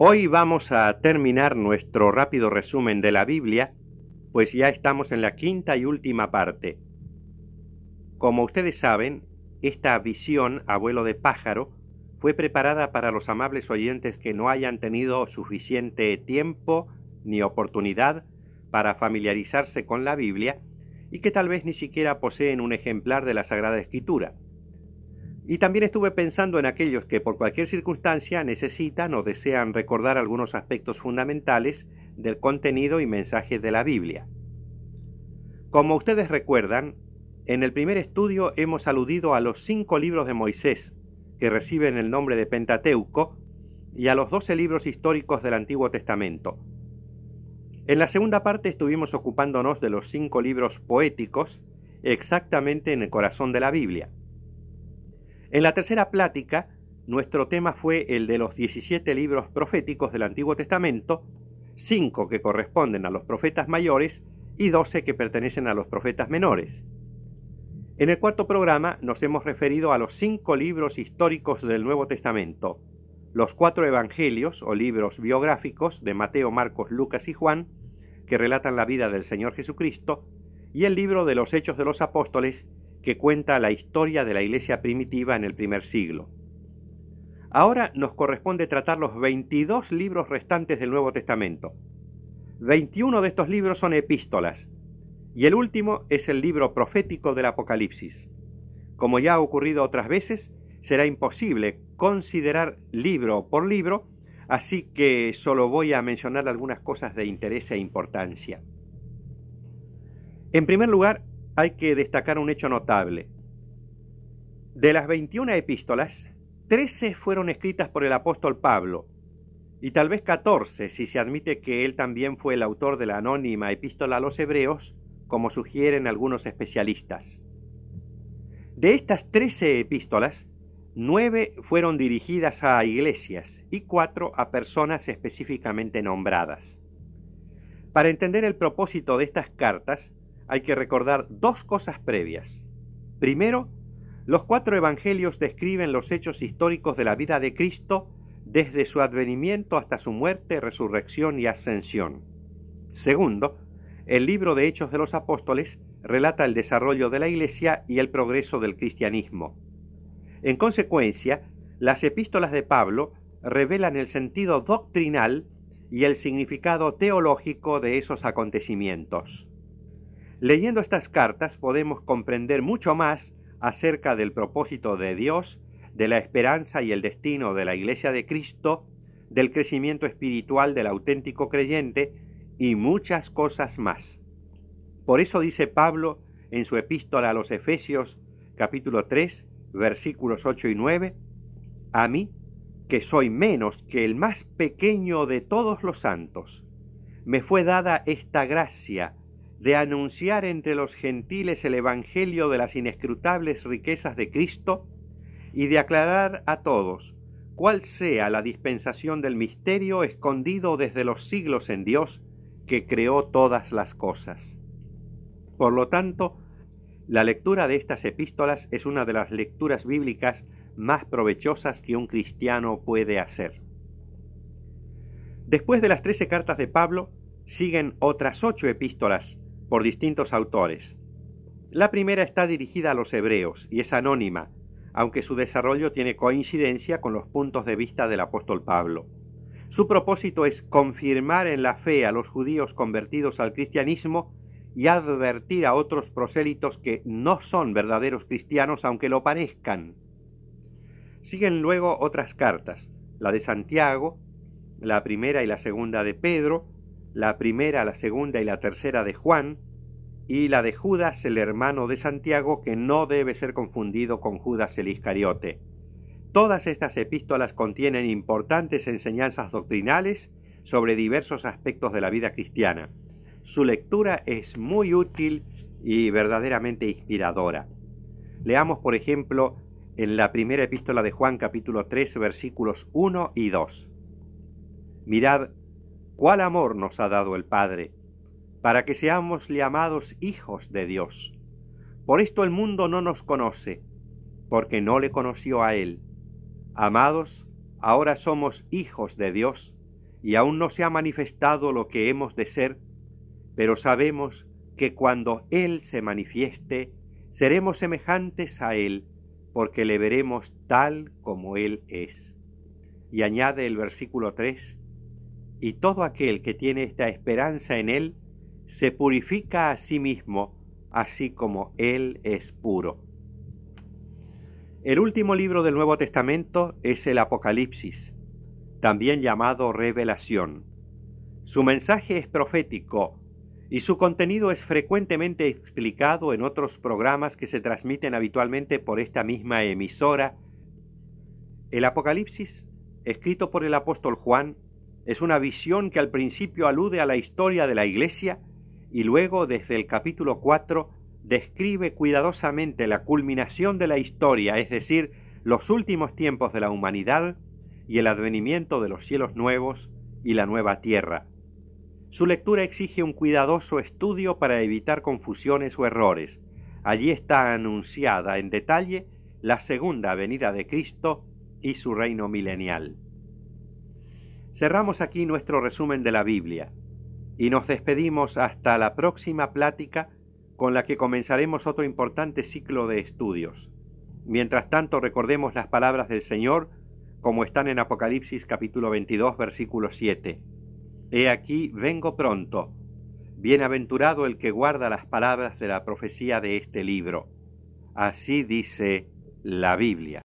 Hoy vamos a terminar nuestro rápido resumen de la Biblia, pues ya estamos en la quinta y última parte. Como ustedes saben, esta visión, abuelo de pájaro, fue preparada para los amables oyentes que no hayan tenido suficiente tiempo ni oportunidad para familiarizarse con la Biblia y que tal vez ni siquiera poseen un ejemplar de la Sagrada Escritura. Y también estuve pensando en aquellos que por cualquier circunstancia necesitan o desean recordar algunos aspectos fundamentales del contenido y mensaje de la Biblia. Como ustedes recuerdan, en el primer estudio hemos aludido a los cinco libros de Moisés, que reciben el nombre de Pentateuco, y a los doce libros históricos del Antiguo Testamento. En la segunda parte estuvimos ocupándonos de los cinco libros poéticos, exactamente en el corazón de la Biblia. En la tercera plática, nuestro tema fue el de los 17 libros proféticos del Antiguo Testamento, cinco que corresponden a los profetas mayores y doce que pertenecen a los profetas menores. En el cuarto programa nos hemos referido a los cinco libros históricos del Nuevo Testamento, los cuatro evangelios o libros biográficos de Mateo, Marcos, Lucas y Juan, que relatan la vida del Señor Jesucristo, y el libro de los Hechos de los Apóstoles, que cuenta la historia de la Iglesia primitiva en el primer siglo. Ahora nos corresponde tratar los 22 libros restantes del Nuevo Testamento. 21 de estos libros son epístolas, y el último es el libro profético del Apocalipsis. Como ya ha ocurrido otras veces, será imposible considerar libro por libro, así que solo voy a mencionar algunas cosas de interés e importancia. En primer lugar, hay que destacar un hecho notable. De las 21 epístolas, 13 fueron escritas por el apóstol Pablo, y tal vez 14 si se admite que él también fue el autor de la anónima epístola a los hebreos, como sugieren algunos especialistas. De estas trece epístolas, nueve fueron dirigidas a iglesias y cuatro a personas específicamente nombradas. Para entender el propósito de estas cartas, hay que recordar dos cosas previas. Primero, los cuatro evangelios describen los hechos históricos de la vida de Cristo desde su advenimiento hasta su muerte, resurrección y ascensión. Segundo, el libro de Hechos de los Apóstoles relata el desarrollo de la Iglesia y el progreso del cristianismo. En consecuencia, las epístolas de Pablo revelan el sentido doctrinal y el significado teológico de esos acontecimientos. Leyendo estas cartas podemos comprender mucho más acerca del propósito de Dios, de la esperanza y el destino de la Iglesia de Cristo, del crecimiento espiritual del auténtico creyente y muchas cosas más. Por eso dice Pablo en su epístola a los Efesios capítulo 3 versículos 8 y 9, a mí, que soy menos que el más pequeño de todos los santos, me fue dada esta gracia de anunciar entre los gentiles el Evangelio de las inescrutables riquezas de Cristo y de aclarar a todos cuál sea la dispensación del misterio escondido desde los siglos en Dios, que creó todas las cosas. Por lo tanto, la lectura de estas epístolas es una de las lecturas bíblicas más provechosas que un cristiano puede hacer. Después de las trece cartas de Pablo, siguen otras ocho epístolas por distintos autores. La primera está dirigida a los hebreos y es anónima, aunque su desarrollo tiene coincidencia con los puntos de vista del apóstol Pablo. Su propósito es confirmar en la fe a los judíos convertidos al cristianismo y advertir a otros prosélitos que no son verdaderos cristianos aunque lo parezcan. Siguen luego otras cartas, la de Santiago, la primera y la segunda de Pedro, la primera, la segunda y la tercera de Juan, y la de Judas, el hermano de Santiago, que no debe ser confundido con Judas el Iscariote. Todas estas epístolas contienen importantes enseñanzas doctrinales sobre diversos aspectos de la vida cristiana. Su lectura es muy útil y verdaderamente inspiradora. Leamos, por ejemplo, en la primera epístola de Juan capítulo 3 versículos 1 y 2. Mirad cuál amor nos ha dado el Padre, para que seamos llamados hijos de Dios. Por esto el mundo no nos conoce, porque no le conoció a Él. Amados, ahora somos hijos de Dios, y aún no se ha manifestado lo que hemos de ser, pero sabemos que cuando Él se manifieste, seremos semejantes a Él, porque le veremos tal como Él es. Y añade el versículo 3, y todo aquel que tiene esta esperanza en Él, se purifica a sí mismo, así como Él es puro. El último libro del Nuevo Testamento es el Apocalipsis, también llamado Revelación. Su mensaje es profético y su contenido es frecuentemente explicado en otros programas que se transmiten habitualmente por esta misma emisora. El Apocalipsis, escrito por el apóstol Juan, es una visión que al principio alude a la historia de la Iglesia y luego desde el capítulo 4 describe cuidadosamente la culminación de la historia, es decir, los últimos tiempos de la humanidad y el advenimiento de los cielos nuevos y la nueva tierra. Su lectura exige un cuidadoso estudio para evitar confusiones o errores. Allí está anunciada en detalle la segunda venida de Cristo y su reino milenial. Cerramos aquí nuestro resumen de la Biblia y nos despedimos hasta la próxima plática con la que comenzaremos otro importante ciclo de estudios. Mientras tanto recordemos las palabras del Señor como están en Apocalipsis capítulo 22 versículo 7. He aquí vengo pronto. Bienaventurado el que guarda las palabras de la profecía de este libro. Así dice la Biblia.